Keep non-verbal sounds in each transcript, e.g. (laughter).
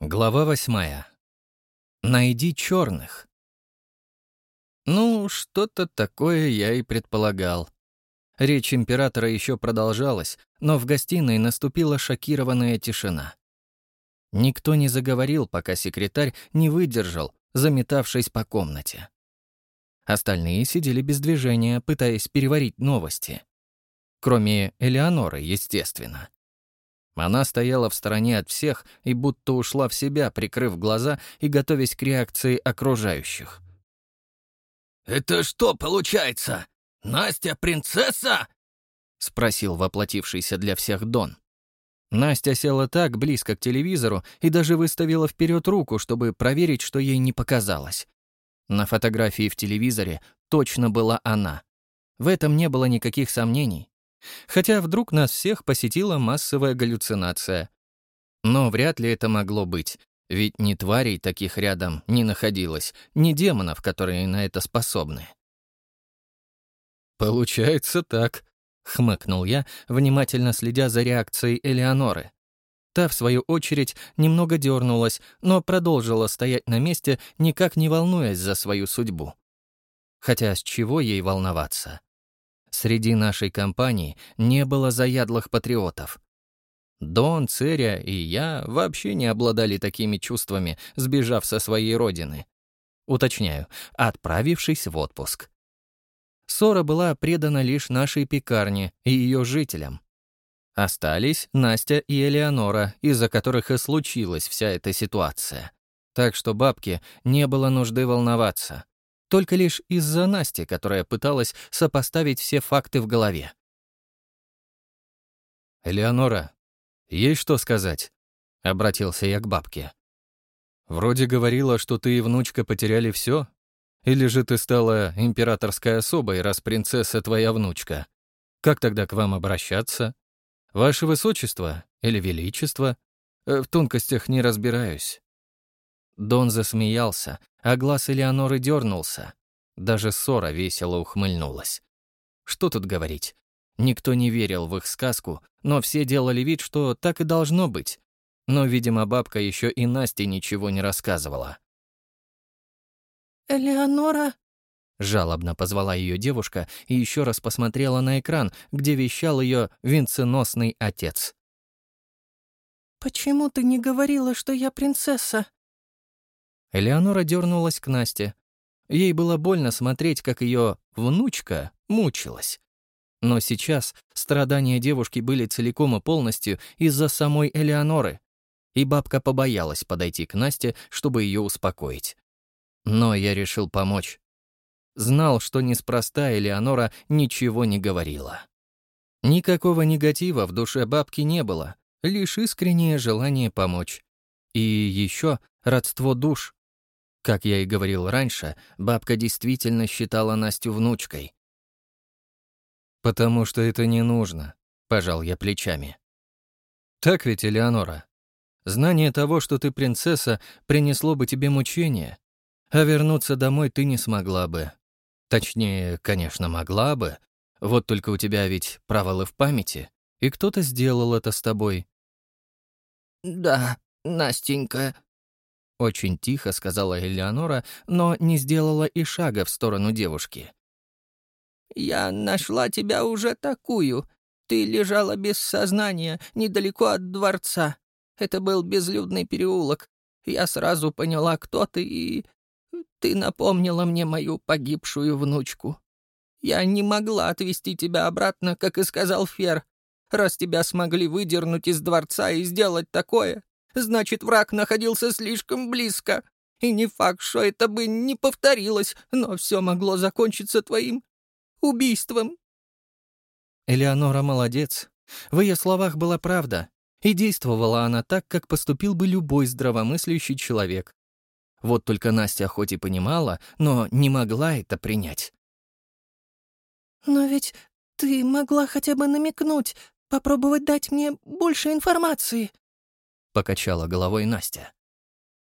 Глава восьмая. Найди черных. Ну, что-то такое я и предполагал. Речь императора еще продолжалась, но в гостиной наступила шокированная тишина. Никто не заговорил, пока секретарь не выдержал, заметавшись по комнате. Остальные сидели без движения, пытаясь переварить новости. Кроме Элеоноры, естественно. Она стояла в стороне от всех и будто ушла в себя, прикрыв глаза и готовясь к реакции окружающих. «Это что получается? Настя принцесса?» — спросил воплотившийся для всех Дон. Настя села так близко к телевизору и даже выставила вперед руку, чтобы проверить, что ей не показалось. На фотографии в телевизоре точно была она. В этом не было никаких сомнений. Хотя вдруг нас всех посетила массовая галлюцинация. Но вряд ли это могло быть, ведь ни тварей таких рядом не находилось, ни демонов, которые на это способны. «Получается так», — хмыкнул я, внимательно следя за реакцией Элеоноры. Та, в свою очередь, немного дернулась, но продолжила стоять на месте, никак не волнуясь за свою судьбу. Хотя с чего ей волноваться? Среди нашей компании не было заядлых патриотов. Дон, Церя и я вообще не обладали такими чувствами, сбежав со своей родины. Уточняю, отправившись в отпуск. Ссора была предана лишь нашей пекарне и ее жителям. Остались Настя и Элеонора, из-за которых и случилась вся эта ситуация. Так что бабке не было нужды волноваться. Только лишь из-за Насти, которая пыталась сопоставить все факты в голове. «Элеонора, есть что сказать?» — обратился я к бабке. «Вроде говорила, что ты и внучка потеряли все, Или же ты стала императорской особой, раз принцесса твоя внучка? Как тогда к вам обращаться? Ваше высочество или величество? Э, в тонкостях не разбираюсь». Дон засмеялся, а глаз Элеоноры дернулся. Даже ссора весело ухмыльнулась. Что тут говорить? Никто не верил в их сказку, но все делали вид, что так и должно быть. Но, видимо, бабка еще и Насте ничего не рассказывала. «Элеонора?» Жалобно позвала ее девушка и еще раз посмотрела на экран, где вещал ее венценосный отец. «Почему ты не говорила, что я принцесса?» Элеонора дернулась к Насте. Ей было больно смотреть, как ее внучка мучилась. Но сейчас страдания девушки были целиком и полностью из-за самой Элеоноры, и бабка побоялась подойти к Насте, чтобы ее успокоить. Но я решил помочь. Знал, что неспроста Элеонора ничего не говорила. Никакого негатива в душе бабки не было, лишь искреннее желание помочь. И еще родство душ. Как я и говорил раньше, бабка действительно считала Настю внучкой. «Потому что это не нужно», — пожал я плечами. «Так ведь, Элеонора? Знание того, что ты принцесса, принесло бы тебе мучения, а вернуться домой ты не смогла бы. Точнее, конечно, могла бы, вот только у тебя ведь провалы в памяти, и кто-то сделал это с тобой». «Да, Настенька», очень тихо сказала Элеонора, но не сделала и шага в сторону девушки. «Я нашла тебя уже такую. Ты лежала без сознания, недалеко от дворца. Это был безлюдный переулок. Я сразу поняла, кто ты, и... Ты напомнила мне мою погибшую внучку. Я не могла отвезти тебя обратно, как и сказал Фер. Раз тебя смогли выдернуть из дворца и сделать такое, значит, враг находился слишком близко. И не факт, что это бы не повторилось, но все могло закончиться твоим убийством». Элеонора молодец. В ее словах была правда, и действовала она так, как поступил бы любой здравомыслящий человек. Вот только Настя хоть и понимала, но не могла это принять. «Но ведь ты могла хотя бы намекнуть, попробовать дать мне больше информации», покачала головой Настя.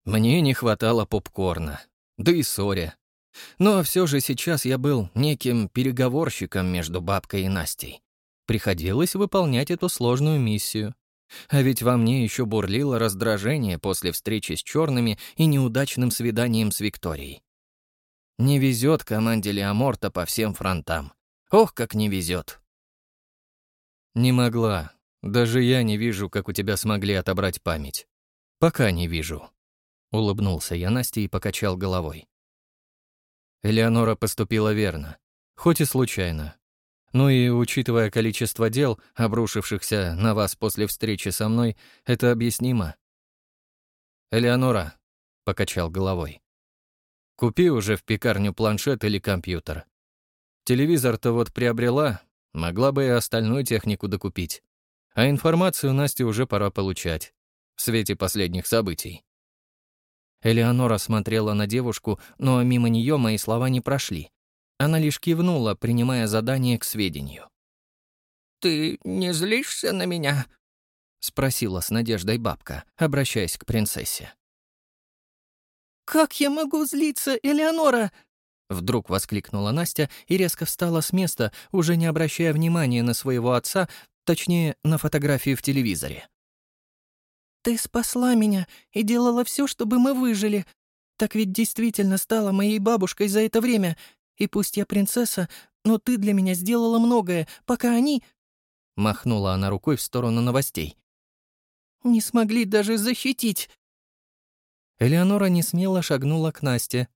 Мне не хватало попкорна, да и соли. Но все же сейчас я был неким переговорщиком между бабкой и Настей. Приходилось выполнять эту сложную миссию. А ведь во мне еще бурлило раздражение после встречи с черными и неудачным свиданием с Викторией. Не везет команде Леоморта по всем фронтам. Ох, как не везет. Не могла. Даже я не вижу, как у тебя смогли отобрать память. Пока не вижу. Улыбнулся я Насте и покачал головой. Элеонора поступила верно. Хоть и случайно. Ну и, учитывая количество дел, обрушившихся на вас после встречи со мной, это объяснимо. «Элеонора», — покачал головой, — «купи уже в пекарню планшет или компьютер. Телевизор-то вот приобрела, могла бы и остальную технику докупить. А информацию Насте уже пора получать, в свете последних событий». Элеонора смотрела на девушку, но мимо нее мои слова не прошли. Она лишь кивнула, принимая задание к сведению. «Ты не злишься на меня?» — спросила с надеждой бабка, обращаясь к принцессе. «Как я могу злиться, Элеонора?» Вдруг воскликнула Настя и резко встала с места, уже не обращая внимания на своего отца, точнее, на фотографию в телевизоре. «Ты спасла меня и делала все, чтобы мы выжили. Так ведь действительно стала моей бабушкой за это время, и пусть я принцесса, но ты для меня сделала многое, пока они...» Махнула она рукой в сторону новостей. «Не смогли даже защитить». Элеонора не смело шагнула к Насте.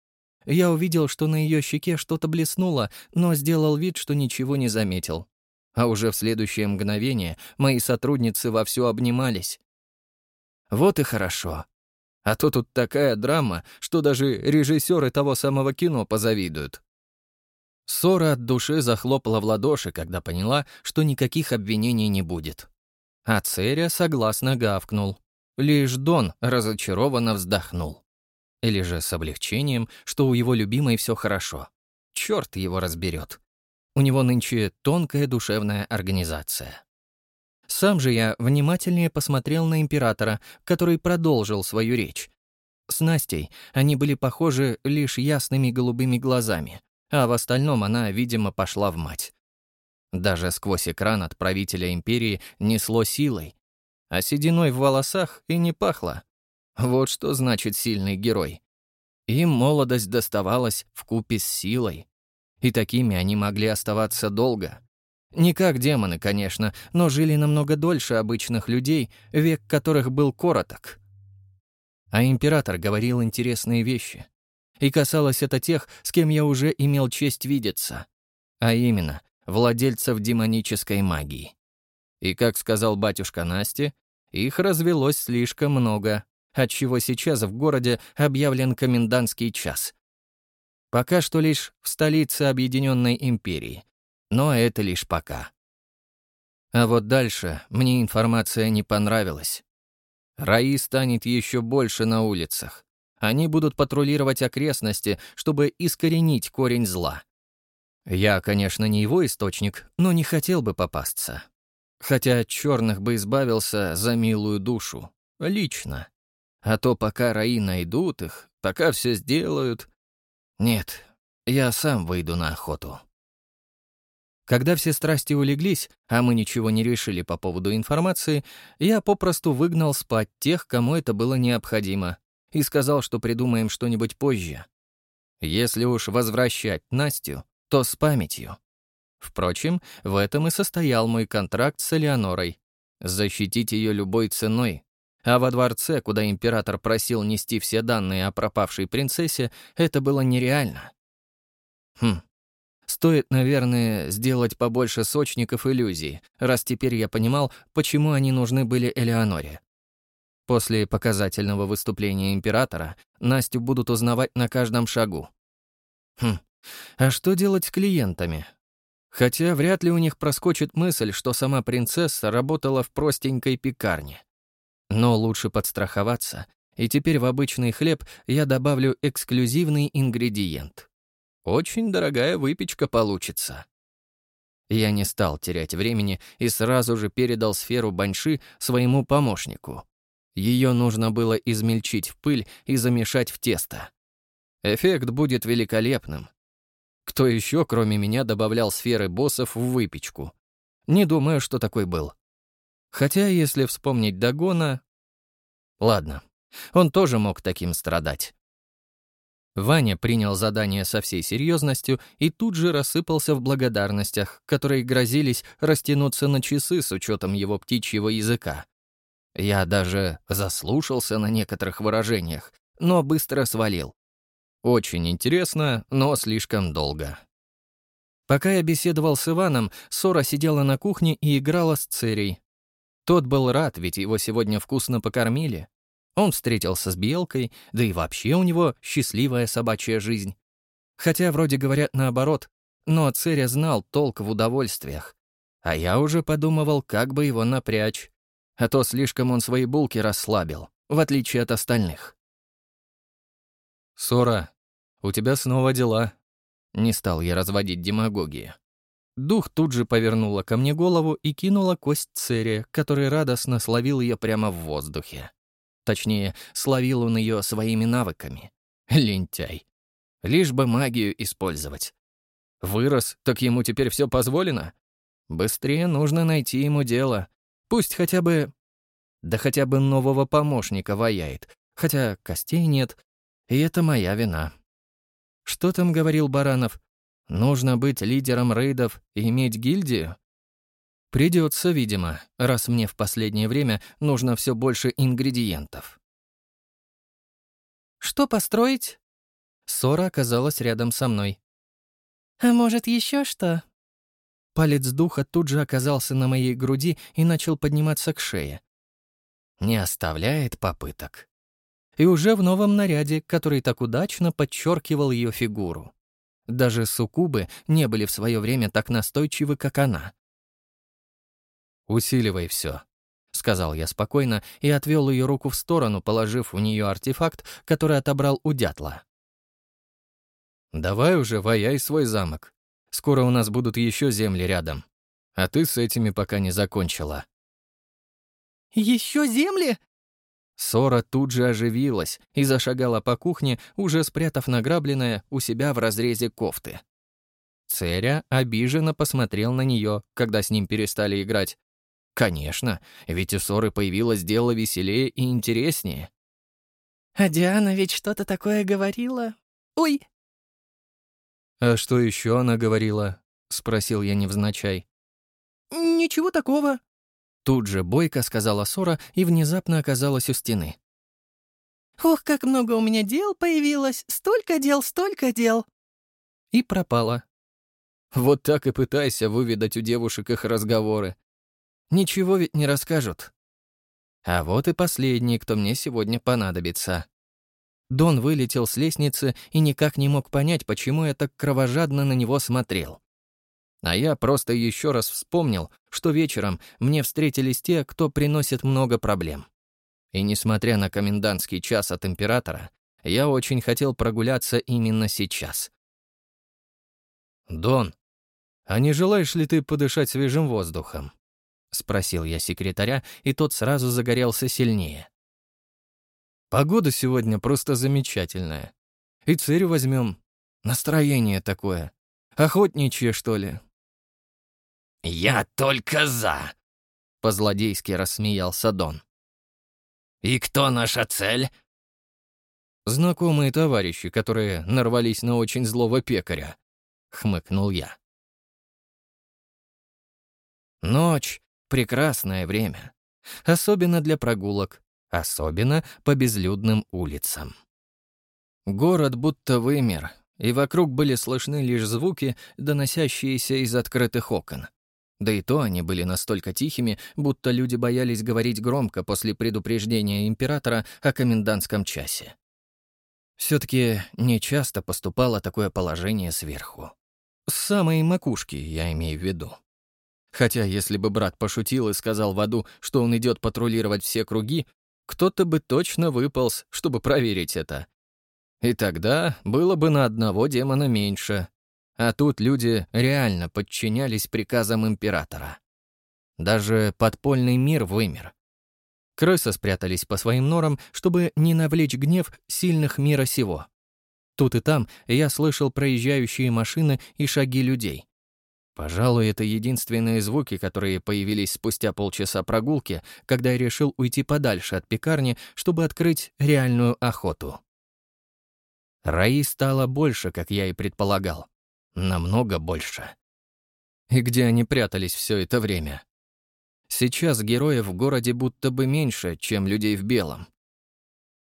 Я увидел, что на ее щеке что-то блеснуло, но сделал вид, что ничего не заметил. А уже в следующее мгновение мои сотрудницы вовсю обнимались. Вот и хорошо. А то тут такая драма, что даже режиссеры того самого кино позавидуют. Сора от души захлопала в ладоши, когда поняла, что никаких обвинений не будет. А Церя согласно гавкнул. Лишь Дон разочарованно вздохнул. Или же с облегчением, что у его любимой все хорошо. Черт его разберет. У него нынче тонкая душевная организация. Сам же я внимательнее посмотрел на императора, который продолжил свою речь. С Настей они были похожи лишь ясными голубыми глазами, а в остальном она, видимо, пошла в мать. Даже сквозь экран от правителя империи несло силой, а сединой в волосах и не пахло. Вот что значит сильный герой. Им молодость доставалась в купе с силой. И такими они могли оставаться долго. Не как демоны, конечно, но жили намного дольше обычных людей, век которых был короток. А император говорил интересные вещи. И касалось это тех, с кем я уже имел честь видеться. А именно, владельцев демонической магии. И, как сказал батюшка Насте, их развелось слишком много, отчего сейчас в городе объявлен комендантский час. Пока что лишь в столице Объединенной Империи. Но это лишь пока. А вот дальше мне информация не понравилась. Раи станет еще больше на улицах. Они будут патрулировать окрестности, чтобы искоренить корень зла. Я, конечно, не его источник, но не хотел бы попасться. Хотя от черных бы избавился за милую душу. Лично. А то пока раи найдут их, пока все сделают... Нет, я сам выйду на охоту. Когда все страсти улеглись, а мы ничего не решили по поводу информации, я попросту выгнал спать тех, кому это было необходимо, и сказал, что придумаем что-нибудь позже. Если уж возвращать Настю, то с памятью. Впрочем, в этом и состоял мой контракт с Элеонорой. Защитить ее любой ценой. А во дворце, куда император просил нести все данные о пропавшей принцессе, это было нереально. Хм. Стоит, наверное, сделать побольше сочников иллюзий, раз теперь я понимал, почему они нужны были Элеоноре. После показательного выступления императора Настю будут узнавать на каждом шагу. Хм, а что делать с клиентами? Хотя вряд ли у них проскочит мысль, что сама принцесса работала в простенькой пекарне. Но лучше подстраховаться, и теперь в обычный хлеб я добавлю эксклюзивный ингредиент. Очень дорогая выпечка получится. Я не стал терять времени и сразу же передал сферу баньши своему помощнику. Ее нужно было измельчить в пыль и замешать в тесто. Эффект будет великолепным. Кто еще, кроме меня, добавлял сферы боссов в выпечку? Не думаю, что такой был. Хотя, если вспомнить Дагона... Ладно, он тоже мог таким страдать. Ваня принял задание со всей серьезностью и тут же рассыпался в благодарностях, которые грозились растянуться на часы с учетом его птичьего языка. Я даже заслушался на некоторых выражениях, но быстро свалил. Очень интересно, но слишком долго. Пока я беседовал с Иваном, Сора сидела на кухне и играла с Церей. Тот был рад, ведь его сегодня вкусно покормили. Он встретился с Белкой, да и вообще у него счастливая собачья жизнь. Хотя вроде говорят наоборот, но Церя знал толк в удовольствиях. А я уже подумывал, как бы его напрячь. А то слишком он свои булки расслабил, в отличие от остальных. «Сора, у тебя снова дела». Не стал я разводить демагогии. Дух тут же повернула ко мне голову и кинула кость Церия, который радостно словил ее прямо в воздухе. Точнее, словил он ее своими навыками. Лентяй. Лишь бы магию использовать. Вырос, так ему теперь все позволено? Быстрее нужно найти ему дело. Пусть хотя бы... Да хотя бы нового помощника ваяет. Хотя костей нет. И это моя вина. Что там говорил Баранов? Нужно быть лидером рейдов и иметь гильдию? Придется, видимо, раз мне в последнее время нужно все больше ингредиентов. «Что построить?» Сора оказалась рядом со мной. «А может, еще что?» Палец духа тут же оказался на моей груди и начал подниматься к шее. Не оставляет попыток. И уже в новом наряде, который так удачно подчеркивал ее фигуру. Даже суккубы не были в свое время так настойчивы, как она. «Усиливай все», — сказал я спокойно и отвел ее руку в сторону, положив в нее артефакт, который отобрал у дятла. «Давай уже ваяй свой замок. Скоро у нас будут еще земли рядом. А ты с этими пока не закончила». «Еще земли?» Сора тут же оживилась и зашагала по кухне, уже спрятав награбленное у себя в разрезе кофты. Церя обиженно посмотрел на нее, когда с ним перестали играть, Конечно, ведь у ссоры появилось дело веселее и интереснее. А Диана ведь что-то такое говорила. Ой! А что еще она говорила? Спросил я невзначай. Ничего такого. Тут же бойко сказала Сора и внезапно оказалась у стены. «Ох, как много у меня дел появилось! Столько дел, столько дел!» И пропала. Вот так и пытайся выведать у девушек их разговоры. Ничего ведь не расскажут. А вот и последний, кто мне сегодня понадобится. Дон вылетел с лестницы и никак не мог понять, почему я так кровожадно на него смотрел. А я просто еще раз вспомнил, что вечером мне встретились те, кто приносит много проблем. И несмотря на комендантский час от императора, я очень хотел прогуляться именно сейчас. «Дон, а не желаешь ли ты подышать свежим воздухом?» — спросил я секретаря, и тот сразу загорелся сильнее. «Погода сегодня просто замечательная. И цирь возьмем. Настроение такое. Охотничье, что ли?» «Я только за!» — по-злодейски рассмеялся Дон. «И кто наша цель?» «Знакомые товарищи, которые нарвались на очень злого пекаря», — хмыкнул я. Ночь, Прекрасное время. Особенно для прогулок. Особенно по безлюдным улицам. Город будто вымер, и вокруг были слышны лишь звуки, доносящиеся из открытых окон. Да и то они были настолько тихими, будто люди боялись говорить громко после предупреждения императора о комендантском часе. Все-таки нечасто поступало такое положение сверху. С самой макушки, я имею в виду. Хотя, если бы брат пошутил и сказал в аду, что он идет патрулировать все круги, кто-то бы точно выполз, чтобы проверить это. И тогда было бы на одного демона меньше. А тут люди реально подчинялись приказам императора. Даже подпольный мир вымер. Крысы спрятались по своим норам, чтобы не навлечь гнев сильных мира сего. Тут и там я слышал проезжающие машины и шаги людей. Пожалуй, это единственные звуки, которые появились спустя полчаса прогулки, когда я решил уйти подальше от пекарни, чтобы открыть реальную охоту. Раи стало больше, как я и предполагал. Намного больше. И где они прятались все это время? Сейчас героев в городе будто бы меньше, чем людей в белом.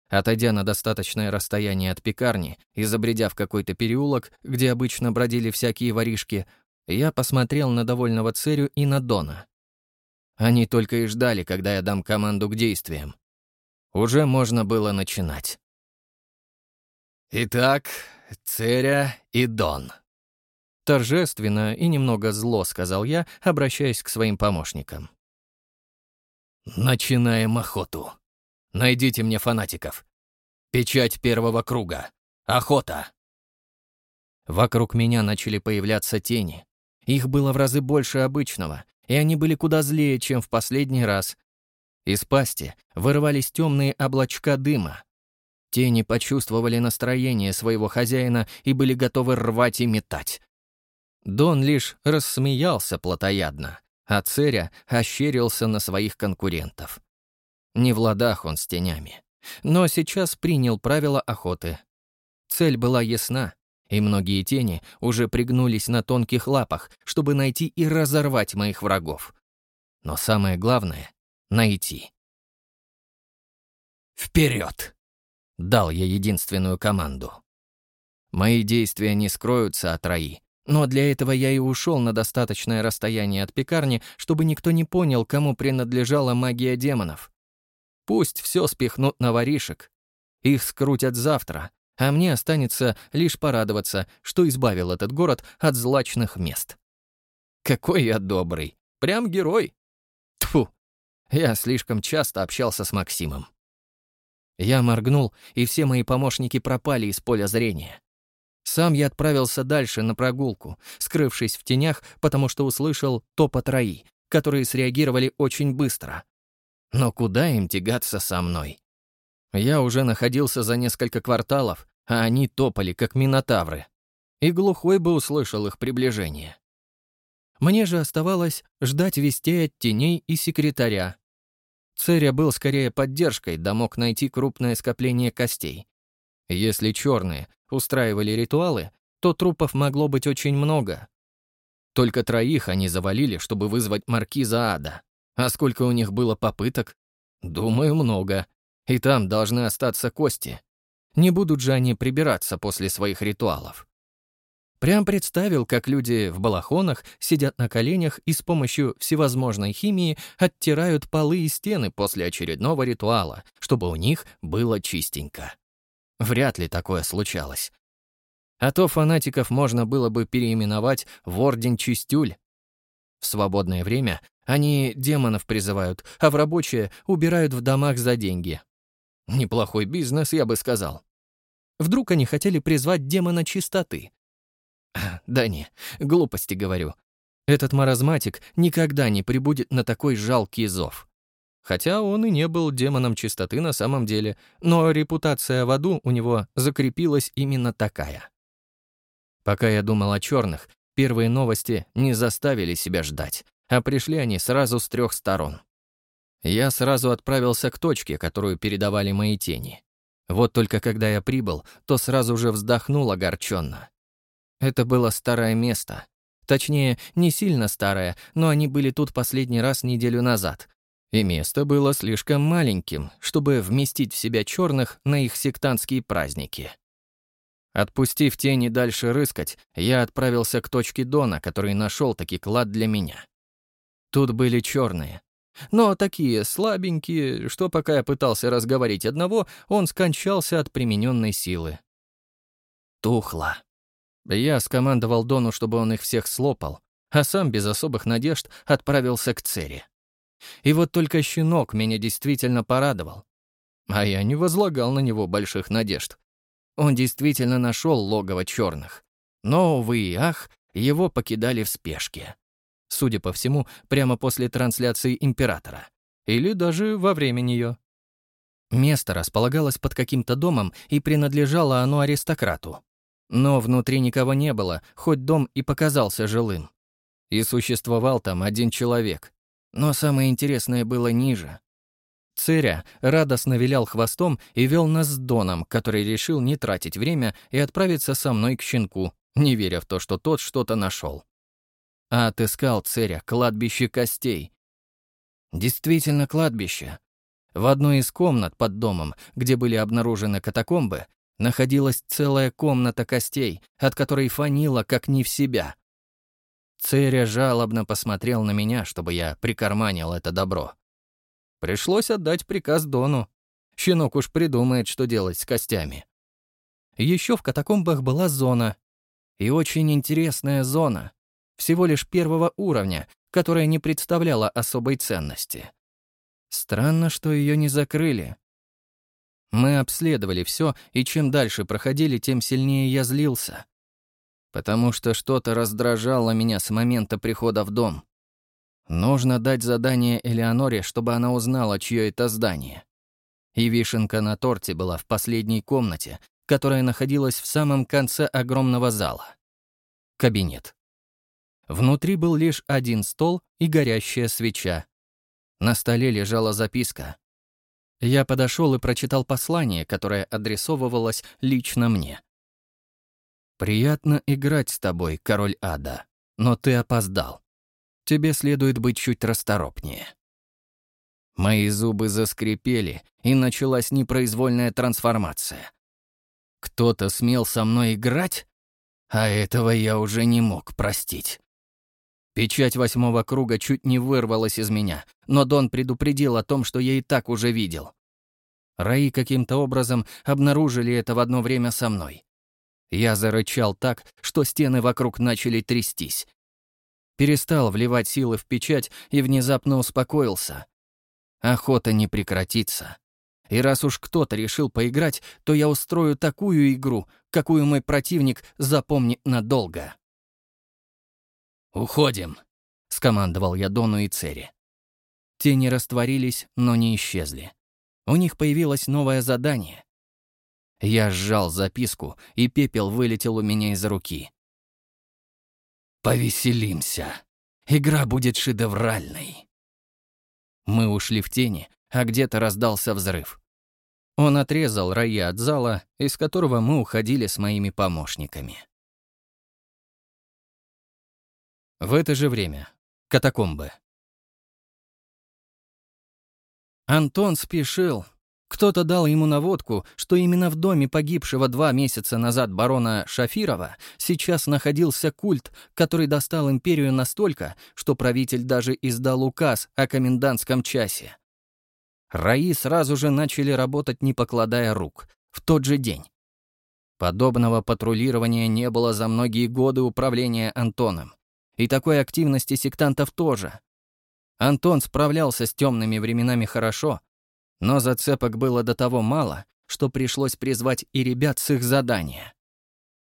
Отойдя на достаточное расстояние от пекарни и забредя в какой-то переулок, где обычно бродили всякие воришки, я посмотрел на довольного Церю и на Дона. Они только и ждали, когда я дам команду к действиям. Уже можно было начинать. «Итак, Церя и Дон», Торжественно и немного зло сказал я, обращаясь к своим помощникам. «Начинаем охоту. Найдите мне фанатиков. Печать первого круга. Охота!» Вокруг меня начали появляться тени. Их было в разы больше обычного, и они были куда злее, чем в последний раз. Из пасти вырывались темные облачка дыма. Тени почувствовали настроение своего хозяина и были готовы рвать и метать. Дон лишь рассмеялся плотоядно, а Церя ощерился на своих конкурентов. Не в ладах он с тенями, но сейчас принял правила охоты. Цель была ясна, и многие тени уже пригнулись на тонких лапах, чтобы найти и разорвать моих врагов. Но самое главное — найти. «Вперед!» — дал я единственную команду. Мои действия не скроются от Раи, но для этого я и ушел на достаточное расстояние от пекарни, чтобы никто не понял, кому принадлежала магия демонов. Пусть все спихнут на воришек. Их скрутят завтра, а мне останется лишь порадоваться, что избавил этот город от злачных мест. Какой я добрый. Прям герой. Тфу. Я слишком часто общался с Максимом. Я моргнул, и все мои помощники пропали из поля зрения. Сам я отправился дальше на прогулку, скрывшись в тенях, потому что услышал топот раи, которые среагировали очень быстро. Но куда им тягаться со мной? Я уже находился за несколько кварталов, а они топали, как минотавры. И глухой бы услышал их приближение. Мне же оставалось ждать вестей от теней и секретаря. Церя был скорее поддержкой, да мог найти крупное скопление костей. Если черные устраивали ритуалы, то трупов могло быть очень много. Только троих они завалили, чтобы вызвать маркиза ада. А сколько у них было попыток? Думаю, много. И там должны остаться кости. Не будут же они прибираться после своих ритуалов. Прям представил, как люди в балахонах сидят на коленях и с помощью всевозможной химии оттирают полы и стены после очередного ритуала, чтобы у них было чистенько. Вряд ли такое случалось. А то фанатиков можно было бы переименовать в Орден Чистюль. В свободное время они демонов призывают, а в рабочее убирают в домах за деньги. Неплохой бизнес, я бы сказал. Вдруг они хотели призвать демона чистоты? (clears throat) Да не, глупости говорю. Этот маразматик никогда не прибудет на такой жалкий зов. Хотя он и не был демоном чистоты на самом деле, но репутация в аду у него закрепилась именно такая. Пока я думал о черных, первые новости не заставили себя ждать, а пришли они сразу с трех сторон. Я сразу отправился к точке, которую передавали мои тени. Вот только когда я прибыл, то сразу же вздохнул огорченно. Это было старое место. Точнее, не сильно старое, но они были тут последний раз неделю назад, и место было слишком маленьким, чтобы вместить в себя черных на их сектантские праздники. Отпустив тени дальше рыскать, я отправился к точке Дона, который нашел таки клад для меня. Тут были черные. Но такие слабенькие, что пока я пытался разговорить одного, он скончался от примененной силы. Тухло. Я скомандовал Дону, чтобы он их всех слопал, а сам без особых надежд отправился к Цере. И вот только щенок меня действительно порадовал. А я не возлагал на него больших надежд. Он действительно нашел логово черных. Но, увы и ах, его покидали в спешке. Судя по всему, прямо после трансляции Императора. Или даже во время нее. Место располагалось под каким-то домом, и принадлежало оно аристократу. Но внутри никого не было, хоть дом и показался жилым. И существовал там один человек. Но самое интересное было ниже. Церя радостно вилял хвостом и вел нас с Доном, который решил не тратить время и отправиться со мной к щенку, не веря в то, что тот что-то нашел. А отыскал Церя кладбище костей. Действительно кладбище. В одной из комнат под домом, где были обнаружены катакомбы, находилась целая комната костей, от которой фанило как не в себя. Церя жалобно посмотрел на меня, чтобы я прикарманил это добро. Пришлось отдать приказ Дону. Щенок уж придумает, что делать с костями. Еще в катакомбах была зона. И очень интересная зона. Всего лишь первого уровня, которая не представляла особой ценности. Странно, что ее не закрыли. Мы обследовали все, и чем дальше проходили, тем сильнее я злился. Потому что что-то раздражало меня с момента прихода в дом. Нужно дать задание Элеоноре, чтобы она узнала, чье это здание. И вишенка на торте была в последней комнате, которая находилась в самом конце огромного зала. Кабинет. Внутри был лишь один стол и горящая свеча. На столе лежала записка. Я подошел и прочитал послание, которое адресовывалось лично мне. «Приятно играть с тобой, король ада, но ты опоздал тебе следует быть чуть расторопнее. Мои зубы заскрипели, и началась непроизвольная трансформация. Кто-то смел со мной играть? А этого я уже не мог простить. Печать восьмого круга чуть не вырвалась из меня, но Дон предупредил о том, что я и так уже видел. Раи каким-то образом обнаружили это в одно время со мной. Я зарычал так, что стены вокруг начали трястись перестал вливать силы в печать и внезапно успокоился. Охота не прекратится. И раз уж кто-то решил поиграть, то я устрою такую игру, какую мой противник запомнит надолго. «Уходим», — скомандовал я Дону и Цере. Тени растворились, но не исчезли. У них появилось новое задание. Я сжал записку, и пепел вылетел у меня из руки. Повеселимся. Игра будет шедевральной. Мы ушли в тени, а где-то раздался взрыв. Он отрезал Рая от зала, из которого мы уходили с моими помощниками. В это же время. Катакомбы. Антон спешил, кто-то дал ему наводку, что именно в доме погибшего два месяца назад барона Шафирова сейчас находился культ, который достал империю настолько, что правитель даже издал указ о комендантском часе. Раи сразу же начали работать, не покладая рук, в тот же день. Подобного патрулирования не было за многие годы управления Антоном. И такой активности сектантов тоже. Антон справлялся с темными временами хорошо — но зацепок было до того мало, что пришлось призвать и ребят с их задания.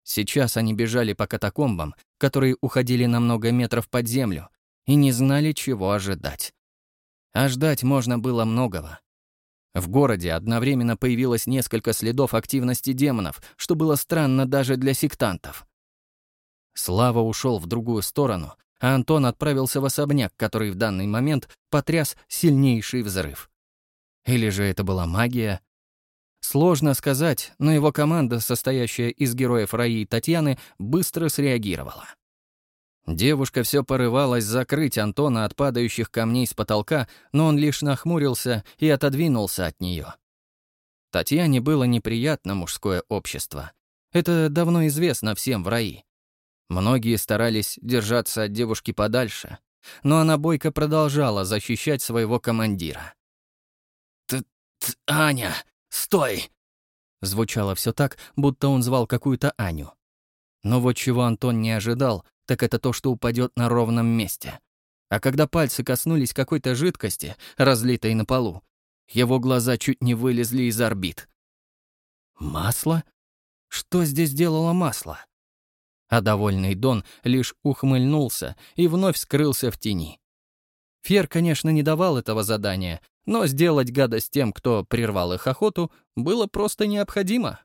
Сейчас они бежали по катакомбам, которые уходили на много метров под землю, и не знали, чего ожидать. А ждать можно было многого. В городе одновременно появилось несколько следов активности демонов, что было странно даже для сектантов. Слава ушел в другую сторону, а Антон отправился в особняк, который в данный момент потряс сильнейший взрыв. Или же это была магия? Сложно сказать, но его команда, состоящая из героев Раи и Татьяны, быстро среагировала. Девушка все порывалась закрыть Антона от падающих камней с потолка, но он лишь нахмурился и отодвинулся от нее. Татьяне было неприятно мужское общество. Это давно известно всем в Раи. Многие старались держаться от девушки подальше, но она бойко продолжала защищать своего командира. «Аня, стой!» Звучало все так, будто он звал какую-то Аню. Но вот чего Антон не ожидал, так это то, что упадет на ровном месте. А когда пальцы коснулись какой-то жидкости, разлитой на полу, его глаза чуть не вылезли из орбит. «Масло? Что здесь делало масло?» А довольный Дон лишь ухмыльнулся и вновь скрылся в тени. Фер, конечно, не давал этого задания, но сделать гадость тем, кто прервал их охоту, было просто необходимо.